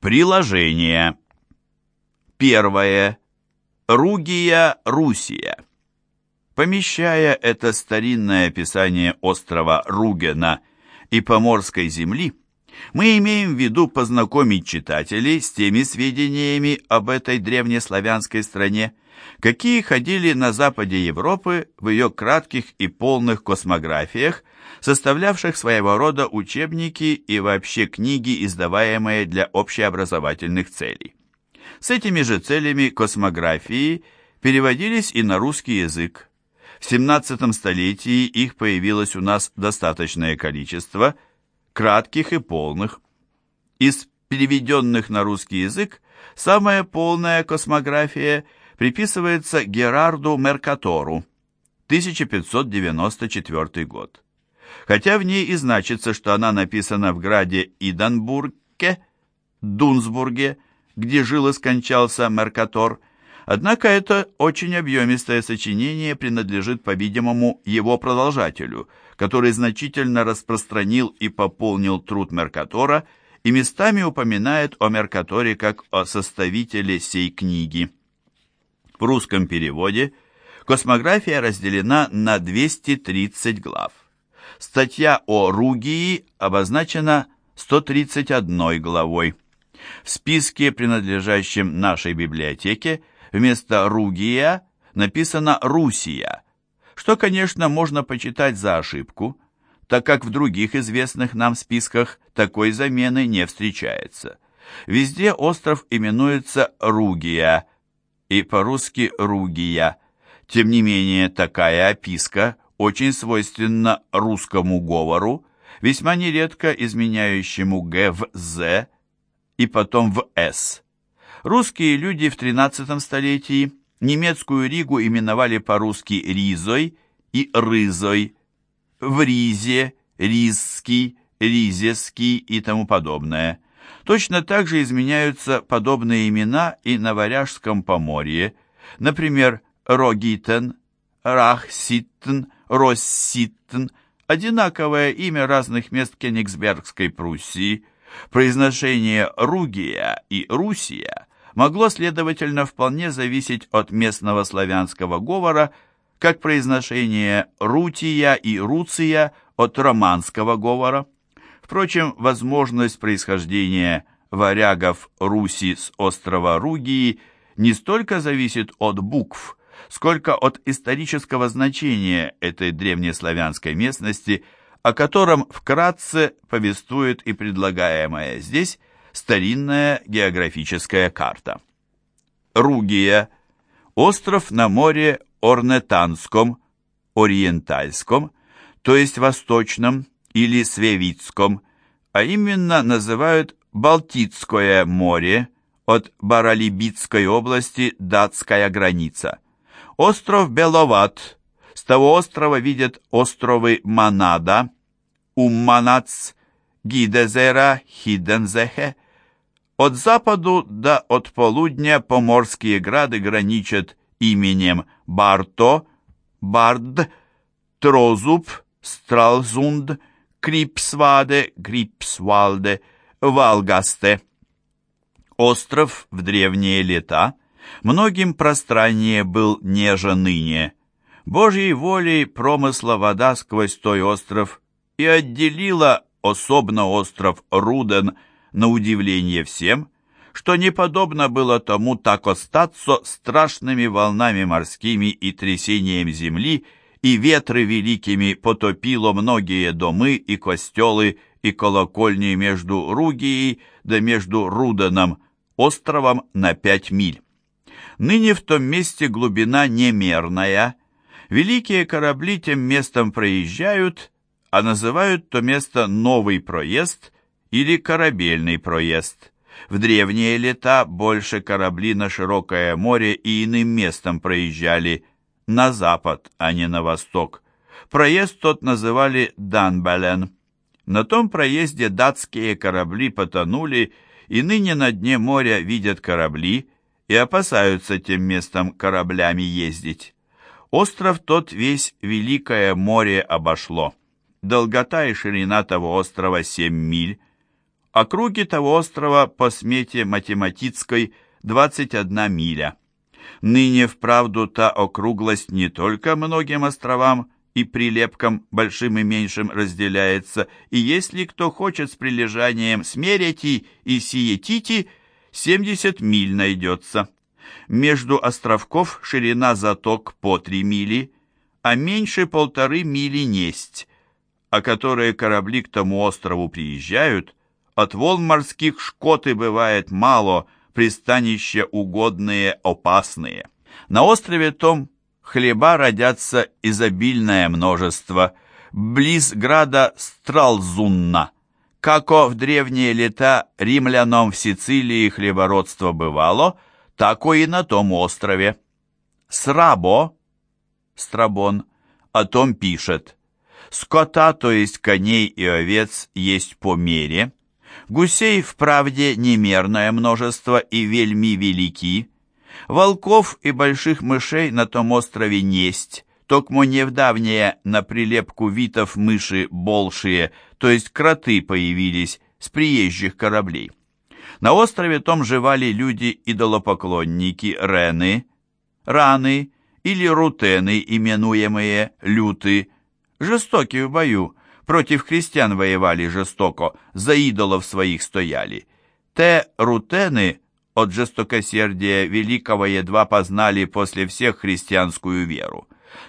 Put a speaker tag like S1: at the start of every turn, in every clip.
S1: Приложение. Первое. Ругия Русия. Помещая это старинное описание острова Ругена и Поморской земли, мы имеем в виду познакомить читателей с теми сведениями об этой древнеславянской стране, какие ходили на западе Европы в ее кратких и полных космографиях, составлявших своего рода учебники и вообще книги, издаваемые для общеобразовательных целей. С этими же целями космографии переводились и на русский язык. В 17 столетии их появилось у нас достаточное количество, кратких и полных. Из переведенных на русский язык самая полная космография – приписывается Герарду Меркатору, 1594 год. Хотя в ней и значится, что она написана в граде Иданбурге, Дунсбурге, где жил и скончался Меркатор, однако это очень объемистое сочинение принадлежит, по-видимому, его продолжателю, который значительно распространил и пополнил труд Меркатора и местами упоминает о Меркаторе как о составителе сей книги. В русском переводе космография разделена на 230 глав. Статья о Ругии обозначена 131 главой. В списке, принадлежащем нашей библиотеке, вместо Ругия написано Русия, что, конечно, можно почитать за ошибку, так как в других известных нам списках такой замены не встречается. Везде остров именуется Ругия – и по-русски «ругия». Тем не менее, такая описка очень свойственна русскому говору, весьма нередко изменяющему «г» в «з» и потом в «с». Русские люди в XIII столетии немецкую Ригу именовали по-русски Ризой и Рызой, в Ризе, Ризский, Ризеский и тому подобное – Точно так же изменяются подобные имена и на Варяжском поморье, например, Рогитен, Рахситтен, Росситтен, одинаковое имя разных мест Кенигсбергской Пруссии. Произношение Ругия и Русия могло, следовательно, вполне зависеть от местного славянского говора, как произношение Рутия и Руция от романского говора. Впрочем, возможность происхождения варягов Руси с острова Ругии не столько зависит от букв, сколько от исторического значения этой древнеславянской местности, о котором вкратце повествует и предлагаемая здесь старинная географическая карта. Ругия – остров на море Орнетанском, Ориентальском, то есть Восточном, или Свевицком, а именно называют Балтийское море от Баралибитской области датская граница. Остров Беловат. С того острова видят островы Манада, Умманац, Гидезера, Хидензехе. От западу до от полудня поморские грады граничат именем Барто, Бард, Трозуб, Стралзунд, Крипсваде, Грипсвалде, Валгасте. Остров в древние лета многим пространнее был, неже ныне. Божьей волей промысла вода сквозь той остров и отделила особно остров Руден на удивление всем, что не подобно было тому так остаться страшными волнами морскими и трясением земли и ветры великими потопило многие домы и костелы и колокольни между Ругией да между Руданом, островом на пять миль. Ныне в том месте глубина немерная, великие корабли тем местом проезжают, а называют то место Новый проезд или Корабельный проезд. В древние лета больше корабли на широкое море и иным местом проезжали – на запад, а не на восток. Проезд тот называли Данбелен. На том проезде датские корабли потонули, и ныне на дне моря видят корабли и опасаются тем местом кораблями ездить. Остров тот весь Великое море обошло. Долгота и ширина того острова семь миль. Округи того острова по смете математической 21 миля. Ныне вправду та округлость не только многим островам и прилепкам, большим и меньшим, разделяется, и если кто хочет с прилежанием смеряти и сиетити, 70 миль найдется. Между островков ширина заток по 3 мили, а меньше полторы мили несть, а которые корабли к тому острову приезжают, от волн морских шкоты бывает мало, пристанища угодные, опасные. На острове том хлеба родятся изобильное множество, близ града Стралзунна. Како в древние лета римлянам в Сицилии хлебородство бывало, тако и на том острове. Срабо, Страбон, о том пишет. Скота, то есть коней и овец, есть по мере. Гусей в правде немерное множество и вельми велики. Волков и больших мышей на том острове несть, токмо не в давнее на прилепку витов мыши большие, то есть кроты появились с приезжих кораблей. На острове том живали люди-идолопоклонники Рены, Раны или Рутены, именуемые Люты, жестокие в бою, против христиан воевали жестоко, за идолов своих стояли. Те Рутены от жестокосердия великого едва познали после всех христианскую веру.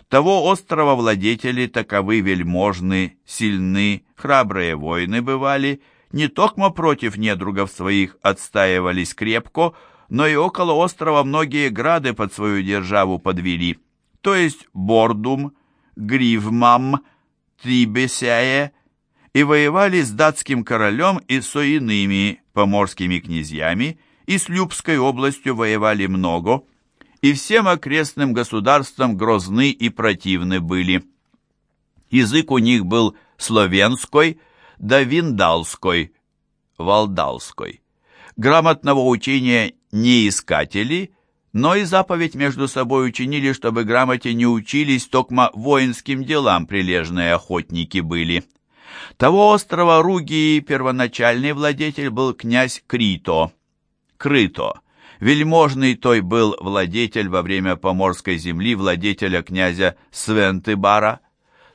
S1: Того острова владетели таковы вельможны, сильны, храбрые воины бывали, не токмо против недругов своих отстаивались крепко, но и около острова многие грады под свою державу подвели, то есть Бордум, Гривмам, Трибесяе, и воевали с датским королем и со иными поморскими князьями, и с Любской областью воевали много, и всем окрестным государствам грозны и противны были. Язык у них был славянской, да виндалской, валдалской. Грамотного учения не искатели, но и заповедь между собой учинили, чтобы грамоте не учились, токмо воинским делам прилежные охотники были. Того острова Ругии первоначальный владетель был князь Крито. Крыто. Вельможный той был владетель во время поморской земли владетеля князя Свентыбара.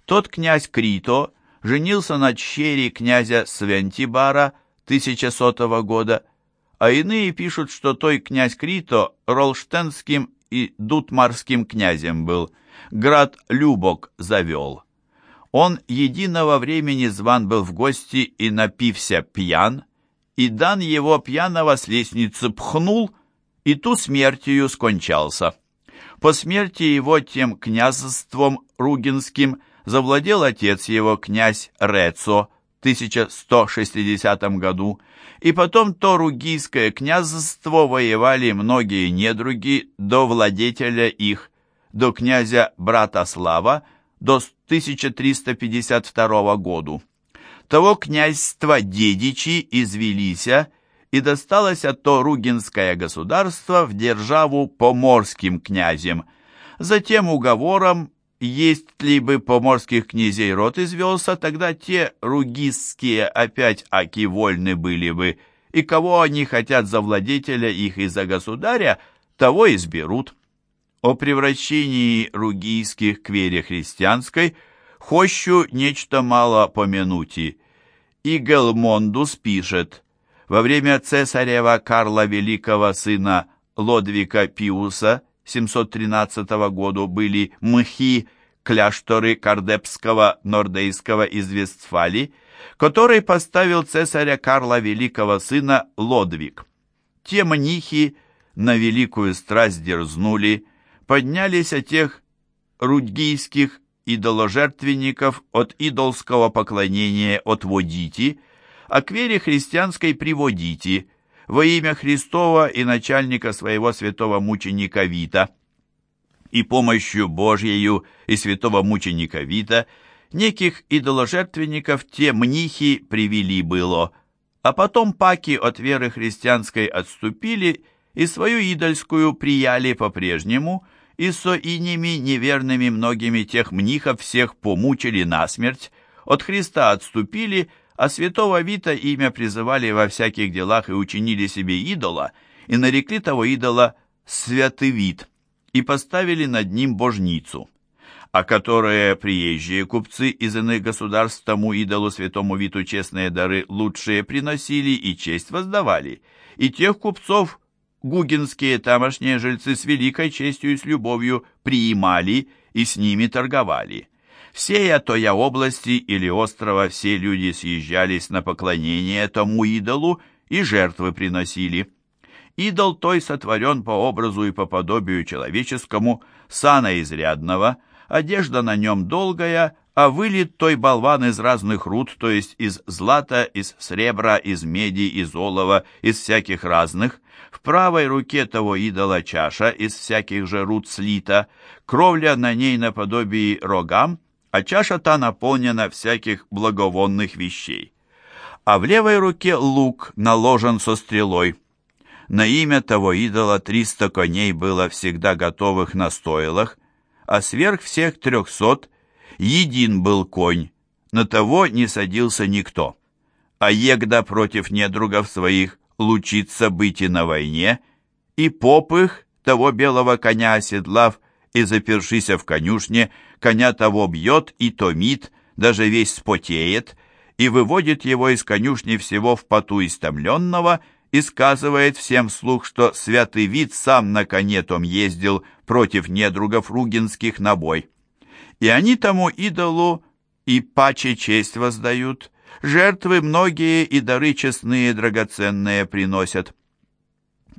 S1: Тот князь Крито женился на чери князя Свентибара 1100 года, а иные пишут, что той князь Крито ролштенским и дутмарским князем был, град Любок завел. Он единого времени зван был в гости и напився пьян, и дан его пьяного с лестницы пхнул, и ту смертью скончался. По смерти его тем княжеством ругинским завладел отец его, князь Рецо, 1160 году, и потом то Ругийское княжество воевали многие недруги до владетеля их, до князя Братослава, до 1352 году. Того княжества дедичи извелися, и досталось от то Ругинское государство в державу поморским князем. Затем уговором есть ли бы поморских князей род извелся, тогда те ругистские опять аки вольны были бы, и кого они хотят за владетеля их и за государя, того изберут. О превращении ругийских к вере христианской хощу нечто мало помянути. И Гелмондус пишет, во время цесарева Карла Великого сына Лодвика Пиуса 713 года были мхи кляшторы Кардепского Нордейского из Вестфалии, который поставил цесаря Карла Великого сына Лодвиг. Те мнихи на великую страсть дерзнули, поднялись от тех рудгийских идоложертвенников от идолского поклонения отводите, а к вере христианской приводите, во имя Христова и начальника своего святого мученика Вита. И помощью Божьею и святого мученика Вита неких идоложертвенников те мнихи привели было, а потом паки от веры христианской отступили и свою идольскую прияли по-прежнему, и со иными неверными многими тех мнихов всех помучили насмерть, от Христа отступили, а святого Вита имя призывали во всяких делах и учинили себе идола, и нарекли того идола Святый Вит, и поставили над ним божницу а которые приезжие купцы из иных государств тому идолу святому Виту честные дары лучшие приносили и честь воздавали, и тех купцов гугенские тамошние жильцы с великой честью и с любовью приимали и с ними торговали. Всея тоя области или острова все люди съезжались на поклонение тому идолу и жертвы приносили. Идол той сотворен по образу и по подобию человеческому, сана изрядного – одежда на нем долгая, а вылет той болван из разных руд, то есть из злата, из сребра, из меди, из олова, из всяких разных. В правой руке того идола чаша из всяких же руд слита, кровля на ней наподобие рогам, а чаша та наполнена всяких благовонных вещей. А в левой руке лук наложен со стрелой. На имя того идола триста коней было всегда готовых на стойлах, а сверх всех трехсот един был конь, на того не садился никто. А егда против недругов своих лучится быть и на войне, и поп их, того белого коня оседлав и запершися в конюшне, коня того бьет и томит, даже весь спотеет, и выводит его из конюшни всего в поту истомленного, и сказывает всем вслух, что святый вид сам на коне том ездил против недругов ругинских на бой. И они тому идолу и паче честь воздают, жертвы многие и дары честные драгоценные приносят.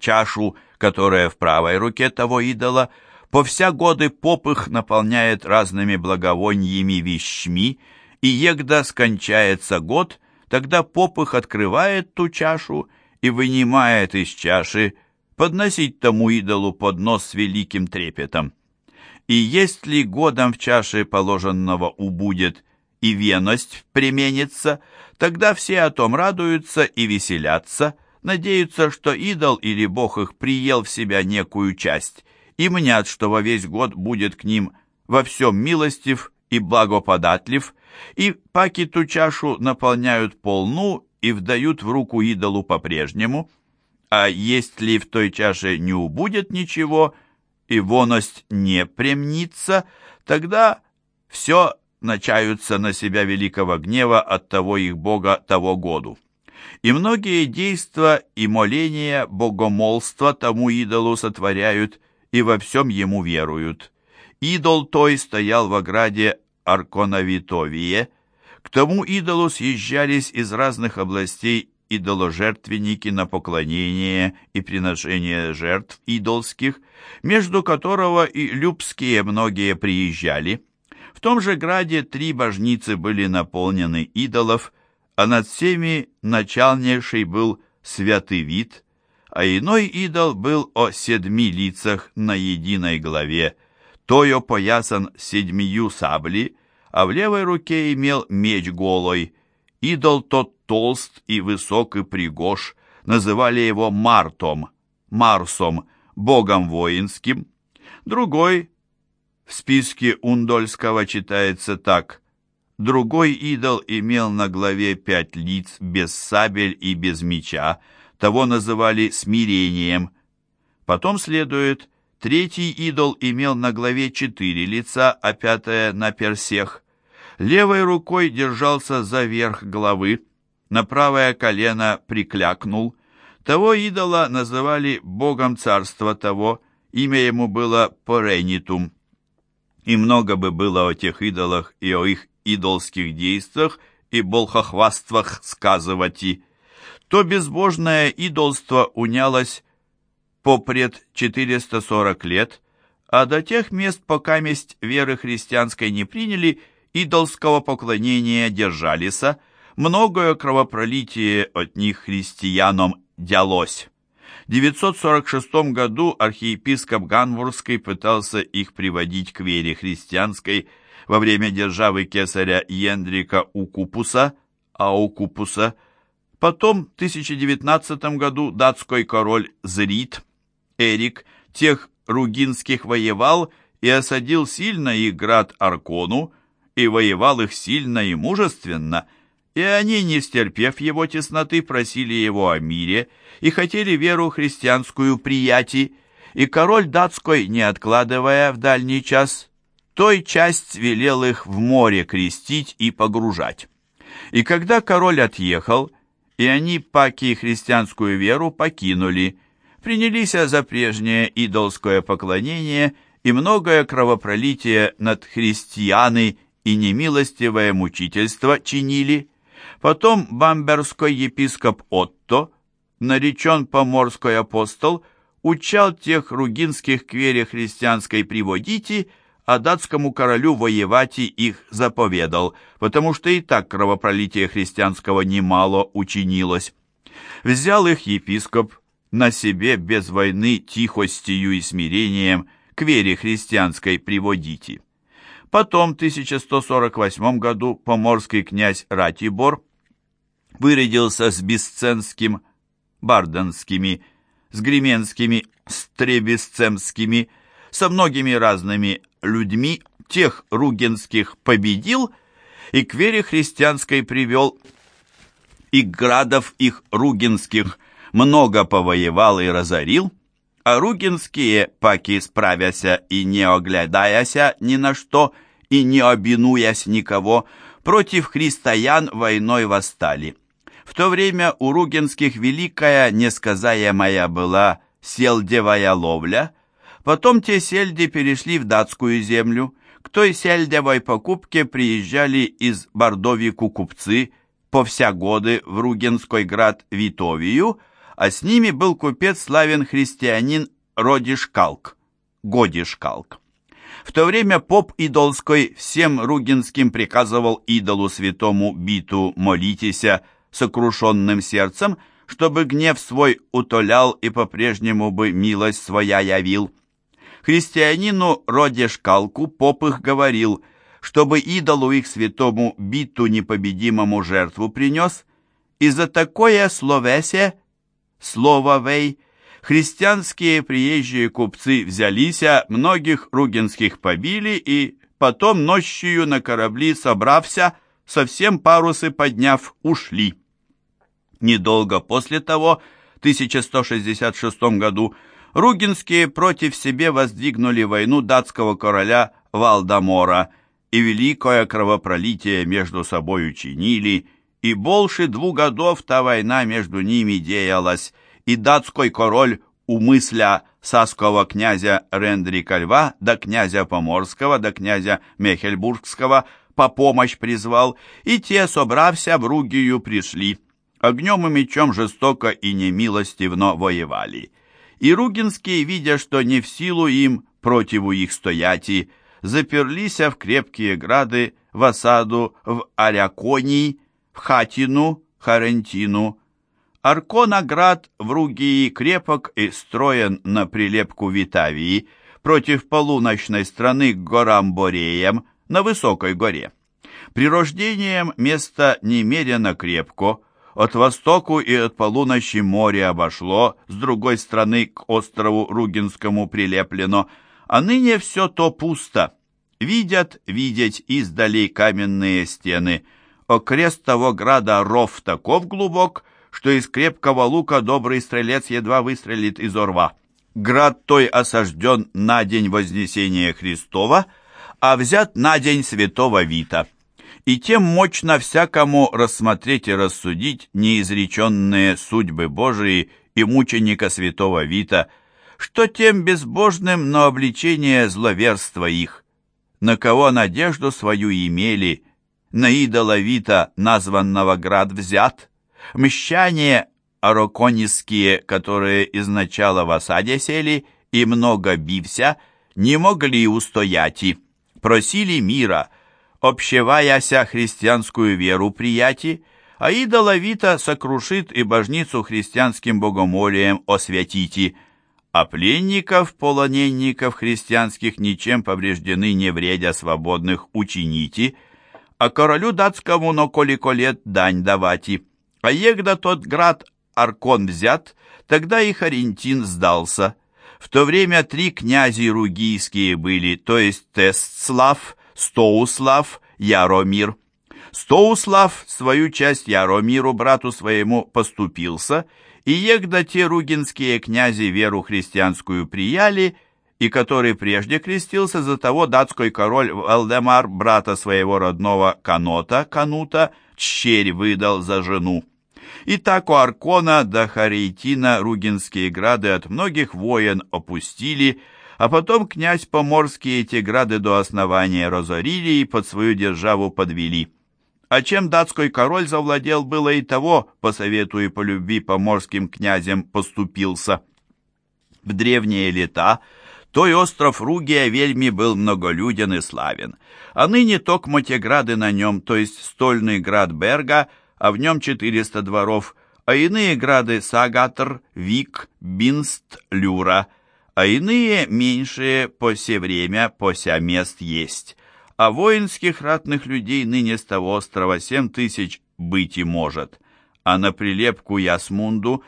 S1: Чашу, которая в правой руке того идола, по вся годы поп их наполняет разными благовоньями вещми, и егда скончается год, тогда поп их открывает ту чашу и вынимает из чаши, подносить тому идолу поднос с великим трепетом. И если годом в чаше положенного убудет и веность применится, тогда все о том радуются и веселятся, надеются, что идол или бог их приел в себя некую часть, и мнят, что во весь год будет к ним во всем милостив и благоподатлив, и паки ту чашу наполняют полну и вдают в руку идолу по-прежнему, а если в той чаше не убудет ничего, и воность не премнится, тогда все начаются на себя великого гнева от того их бога того году. И многие действа и моления богомолства тому идолу сотворяют и во всем ему веруют. Идол той стоял в ограде Арконовитовие, к тому идолу съезжались из разных областей идоложертвенники на поклонение и приношение жертв идолских, между которого и любские многие приезжали. В том же граде три божницы были наполнены идолов, а над всеми начальнейший был святый вид, а иной идол был о седьми лицах на единой главе, тою поясан седьмию сабли, а в левой руке имел меч голой. Идол тот толст и высок и пригож, называли его Мартом, Марсом, богом воинским. Другой в списке Ундольского читается так. Другой идол имел на главе пять лиц, без сабель и без меча, того называли смирением. Потом следует, третий идол имел на главе четыре лица, а пятое на персех левой рукой держался за верх головы, на правое колено приклякнул. Того идола называли богом царства того, имя ему было Поренитум. И много бы было о тех идолах и о их идолских действиях и болхохваствах сказывать и. То безбожное идолство унялось попред 440 лет, а до тех мест, пока месть веры христианской не приняли, идолского поклонения держалися, многое кровопролитие от них христианам дялось. В 946 году архиепископ Ганвурский пытался их приводить к вере христианской во время державы кесаря Ендрика Укупуса, Аукупуса. Потом, в 1019 году, датской король Зрит, Эрик, тех ругинских воевал и осадил сильно их град Аркону, и воевал их сильно и мужественно, и они, не стерпев его тесноты, просили его о мире и хотели веру христианскую прияти, и король датской, не откладывая в дальний час, той часть велел их в море крестить и погружать. И когда король отъехал, и они паки христианскую веру покинули, принялись за прежнее идолское поклонение и многое кровопролитие над христианы и немилостивое мучительство чинили. Потом бамберской епископ Отто, наречен поморской апостол, учал тех ругинских к вере христианской приводити, а датскому королю воевать и их заповедал, потому что и так кровопролитие христианского немало учинилось. Взял их епископ на себе без войны тихостью и смирением к вере христианской приводите. Потом, в 1148 году, поморский князь Ратибор вырядился с бесценским, барденскими, с гременскими, с требесцемскими, со многими разными людьми, тех ругинских победил и к вере христианской привел, и градов их ругинских много повоевал и разорил, а ругинские, паки справяся и не оглядаяся ни на что, и не обинуясь никого, против христиан войной восстали. В то время у ругинских великая, несказаемая была селдевая ловля, потом те сельди перешли в датскую землю, к той сельдевой покупке приезжали из Бордовику купцы по вся годы в Ругинской град Витовию, а с ними был купец славен христианин Родишкалк, Годишкалк. В то время поп идолской всем ругинским приказывал идолу святому биту молитеся сокрушенным сердцем, чтобы гнев свой утолял и по-прежнему бы милость своя явил. Христианину Родешкалку поп их говорил, чтобы идолу их святому биту непобедимому жертву принес, и за такое словесе слово «вей» христианские приезжие купцы взялись, а многих ругинских побили и потом ночью на корабли собрався, совсем парусы подняв, ушли. Недолго после того, в 1166 году, ругинские против себе воздвигнули войну датского короля Валдамора и великое кровопролитие между собой учинили, и больше двух годов та война между ними деялась, и датской король умысля саского князя Рендрика Льва до князя Поморского, до князя Мехельбургского по помощь призвал, и те, собрався, в Ругию пришли. Огнем и мечом жестоко и немилостивно воевали. И ругинские, видя, что не в силу им противу их стояти, заперлися в крепкие грады, в осаду в Аряконии, в Хатину, Харентину. Арконоград в Ругии крепок и строен на прилепку Витавии против полуночной страны к горам Бореям на высокой горе. Прирождением место немерено крепко, от востоку и от полуночи море обошло, с другой стороны к острову Ругинскому прилеплено, а ныне все то пусто. Видят, видеть издали каменные стены – Окрест того града ров таков глубок, что из крепкого лука добрый стрелец едва выстрелит из орва. Град той осажден на день Вознесения Христова, а взят на день Святого Вита. И тем мощно всякому рассмотреть и рассудить неизреченные судьбы Божии и мученика Святого Вита, что тем безбожным на обличение зловерства их, на кого надежду свою имели – на идола Вита, названного град взят, мещане арокониские, которые изначало в осаде сели и много бився, не могли устоять и просили мира, общеваяся христианскую веру прияти, а идола Вита сокрушит и божницу христианским богомолием освятити, а пленников, полоненников христианских ничем повреждены не вредя свободных учините, а королю датскому на колико лет дань давати. А егда тот град Аркон взят, тогда и Харентин сдался. В то время три князи ругийские были, то есть Тестслав, Стоуслав, Яромир. Стоуслав свою часть Яромиру, брату своему, поступился, и егда те ругинские князи веру христианскую прияли, и который прежде крестился, за того датской король Валдемар, брата своего родного Канота, Канута, щерь выдал за жену. И так у Аркона до Харейтина ругинские грады от многих воен опустили, а потом князь Поморский эти грады до основания разорили и под свою державу подвели. А чем датской король завладел, было и того, по совету и по любви поморским князям поступился. В древние лета той остров Ругия вельми был многолюден и славен, а ныне токмо те грады на нем, то есть стольный град Берга, а в нем четыреста дворов, а иные грады Сагатр, Вик, Бинст, Люра, а иные меньшие по се время, по ся мест есть. А воинских ратных людей ныне с того острова семь тысяч быть и может, а на прилепку Ясмунду,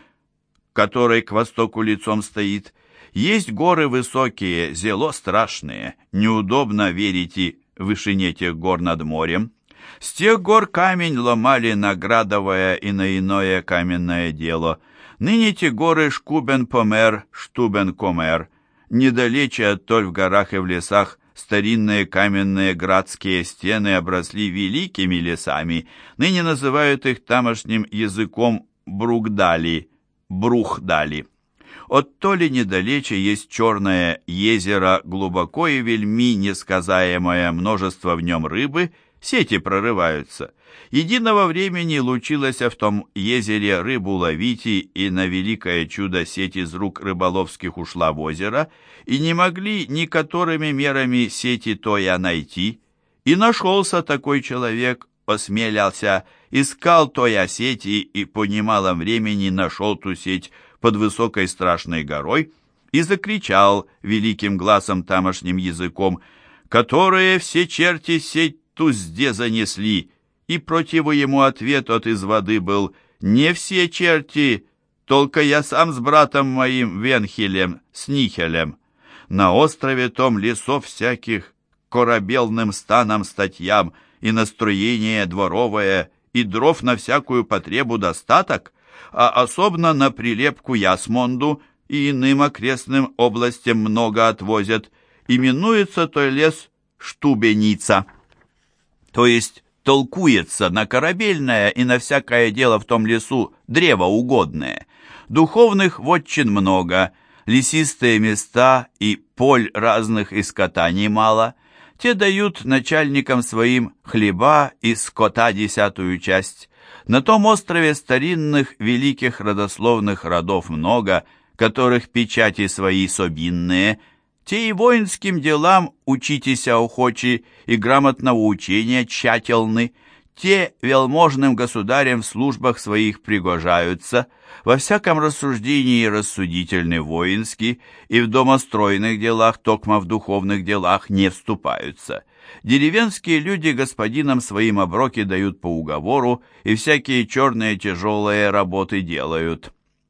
S1: который к востоку лицом стоит, есть горы высокие, зело страшные, неудобно верите вышине тех гор над морем. С тех гор камень ломали на градовое и на иное каменное дело. Ныне те горы Шкубен-Помер, Штубен-Комер. Недалече оттоль в горах и в лесах старинные каменные градские стены обросли великими лесами. Ныне называют их тамошним языком Бругдали, Брухдали. От то ли недалече есть черное езеро, глубоко и вельми несказаемое множество в нем рыбы, сети прорываются. Единого времени лучилось в том езере рыбу ловить, и на великое чудо сеть из рук рыболовских ушла в озеро, и не могли ни которыми мерами сети тоя найти. И нашелся такой человек, осмелялся, искал тоя сети, и по немалом времени нашел ту сеть, под высокой страшной горой и закричал великим глазом тамошним языком, которые все черти сеть тузде занесли, и противу ему ответ от из воды был «Не все черти, только я сам с братом моим Венхелем, с Нихелем. На острове том лесов всяких, корабелным станом статьям, и настроение дворовое, и дров на всякую потребу достаток, а особенно на прилепку Ясмонду и иным окрестным областям много отвозят. Именуется той лес Штубеница. То есть толкуется на корабельное и на всякое дело в том лесу древо угодное. Духовных вотчин много, лесистые места и поль разных и скота немало. Те дают начальникам своим хлеба и скота десятую часть. На том острове старинных великих родословных родов много, которых печати свои собинные, те и воинским делам учитесь охочи, и грамотного учения тщательны, те велможным государям в службах своих пригожаются, во всяком рассуждении рассудительны воински, и в домостройных делах, токмо в духовных делах не вступаются. Деревенские люди господинам своим оброки дают по уговору и всякие черные тяжелые работы делают.